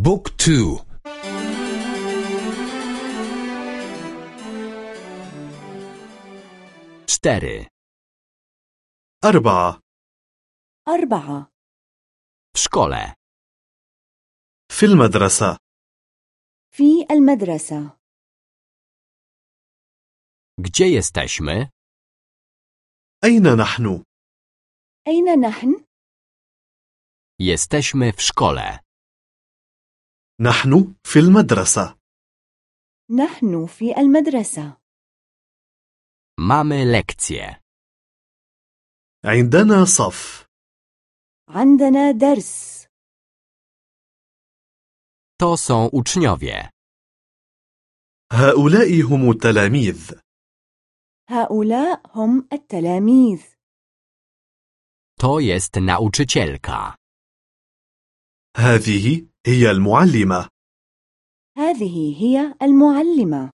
بوك تو cztery, أربعة أربعة w szkole, في المدرسة في المدرسة gdzie jesteśmy? أين نحن؟ أين نحن؟ Jesteśmy w szkole. نحن في المدرسة نحن في المدرسة Mamy lekcje. عندنا صف عندنا درس To są uczniowie. هؤلاء هم التلاميذ هؤلاء هم التلاميذ To jest nauczycielka. هذه هي المعلمة هذه هي المعلمة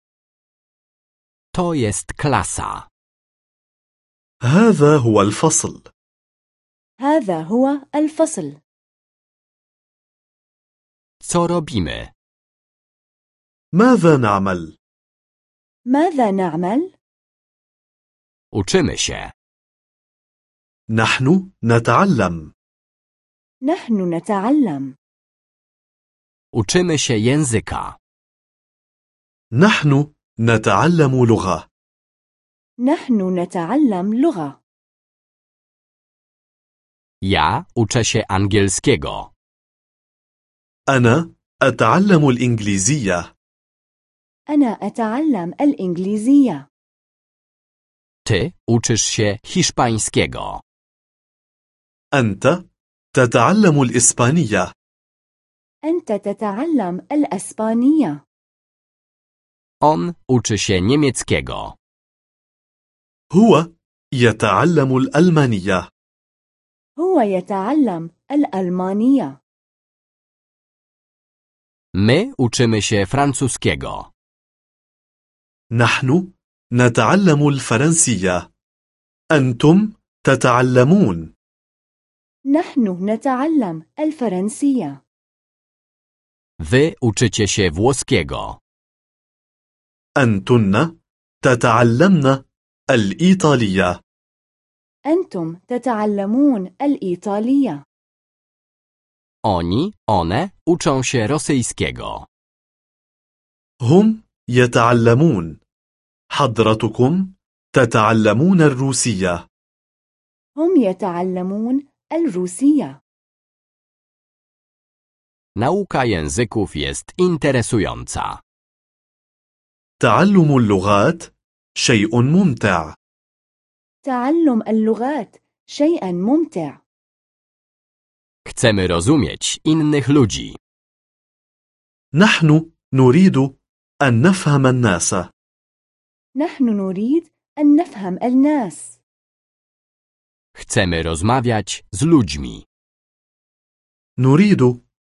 To jest klasa. هذا هو الفصل هذا هو الفصل Co robimy? ماذا نعمل؟ ماذا نعمل؟ Uczymy się. نحن نتعلم نحن نتعلم Uczymy się języka. نحن نتعلم لغة نحن نتعلم لغة Ja uczę się angielskiego. أنا أتعلم الإنجليزية أنا أتعلم الإنجليزية Ty uczysz się hiszpańskiego. أنت تتعلم الإسبانية أنت تتعلم الأسبانية. On uczy się niemieckiego. هو يتعلم الألمانية. هو يتعلم الألمانية. My uczymy się francuskiego. نحن نتعلم الفرنسية. أنتم تتعلمون. نحن نتعلم الفرنسية. Wy uczycie się włoskiego. أنتن تتعلمن الإيطالية. أنتم تتعلمون الإيطالية. Oni, one uczą się rosyjskiego. هم يتعلمون. حضرتكم تتعلمون الروسية. هم يتعلمون الروسية. Nauka języków jest interesująca. تعلم اللغات شيء ممتع تعلم اللغات شيئا ممتع Chcemy rozumieć innych ludzi. نحن نريد أن نفهم الناس نحن نريد أن نفهم الناس Chcemy rozmawiać z ludźmi. نريد